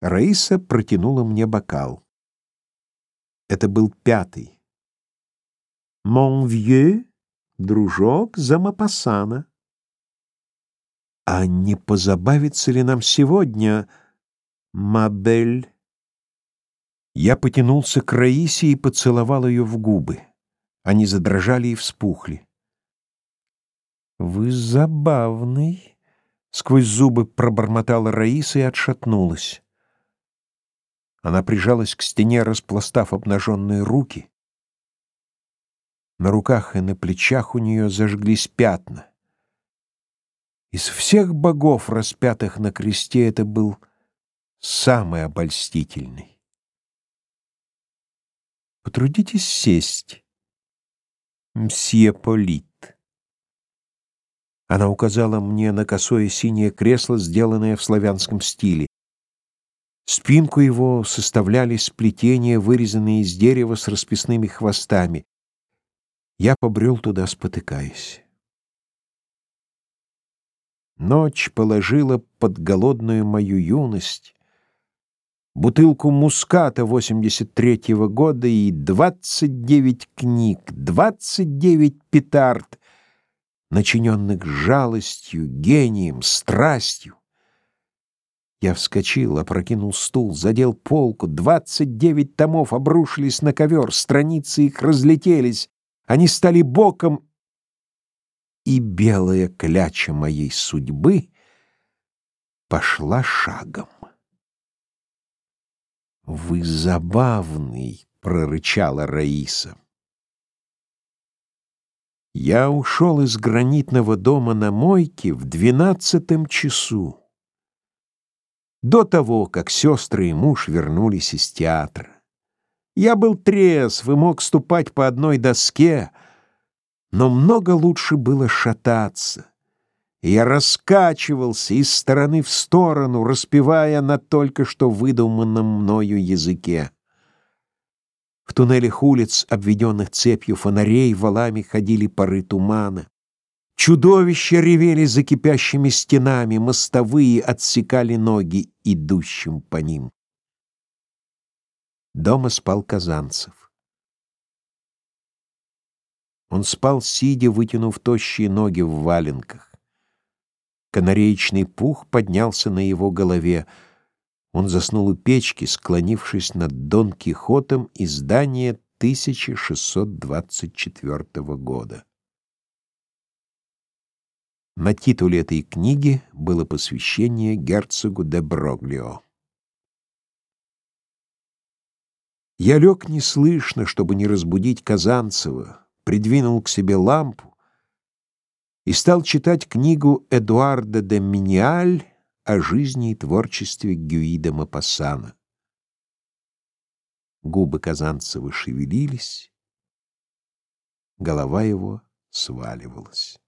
Раиса протянула мне бокал. Это был пятый. «Mon vieux, дружок Замапасана». «А не позабавится ли нам сегодня, Мабель?» Я потянулся к Раисе и поцеловал ее в губы. Они задрожали и вспухли. «Вы забавный», — сквозь зубы пробормотала Раиса и отшатнулась. Она прижалась к стене, распластав обнаженные руки. На руках и на плечах у нее зажглись пятна. Из всех богов, распятых на кресте, это был самый обольстительный. Потрудитесь сесть, мсье Полит. Она указала мне на косое синее кресло, сделанное в славянском стиле. Спинку его составляли сплетения, вырезанные из дерева с расписными хвостами. Я побрел туда, спотыкаясь. Ночь положила под голодную мою юность бутылку муската 83-го года и 29 книг, 29 петард, начиненных жалостью, гением, страстью. Я вскочил, опрокинул стул, задел полку. Двадцать девять томов обрушились на ковер, страницы их разлетелись. Они стали боком, и белая кляча моей судьбы пошла шагом. «Вы забавный!» — прорычала Раиса. Я ушел из гранитного дома на мойке в двенадцатом часу до того, как сестры и муж вернулись из театра. Я был трезв и мог ступать по одной доске, но много лучше было шататься. Я раскачивался из стороны в сторону, распевая на только что выдуманном мною языке. В туннелях улиц, обведенных цепью фонарей, валами ходили пары тумана. Чудовища ревели за кипящими стенами, мостовые отсекали ноги идущим по ним. Дома спал Казанцев. Он спал, сидя, вытянув тощие ноги в валенках. Канареечный пух поднялся на его голове. Он заснул у печки, склонившись над Дон Кихотом издания 1624 года. На титуле этой книги было посвящение герцогу де Броглио. Я лег неслышно, чтобы не разбудить Казанцева, придвинул к себе лампу и стал читать книгу Эдуарда де Миниаль о жизни и творчестве Гюида Мапассана. Губы Казанцева шевелились, голова его сваливалась.